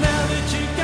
now that you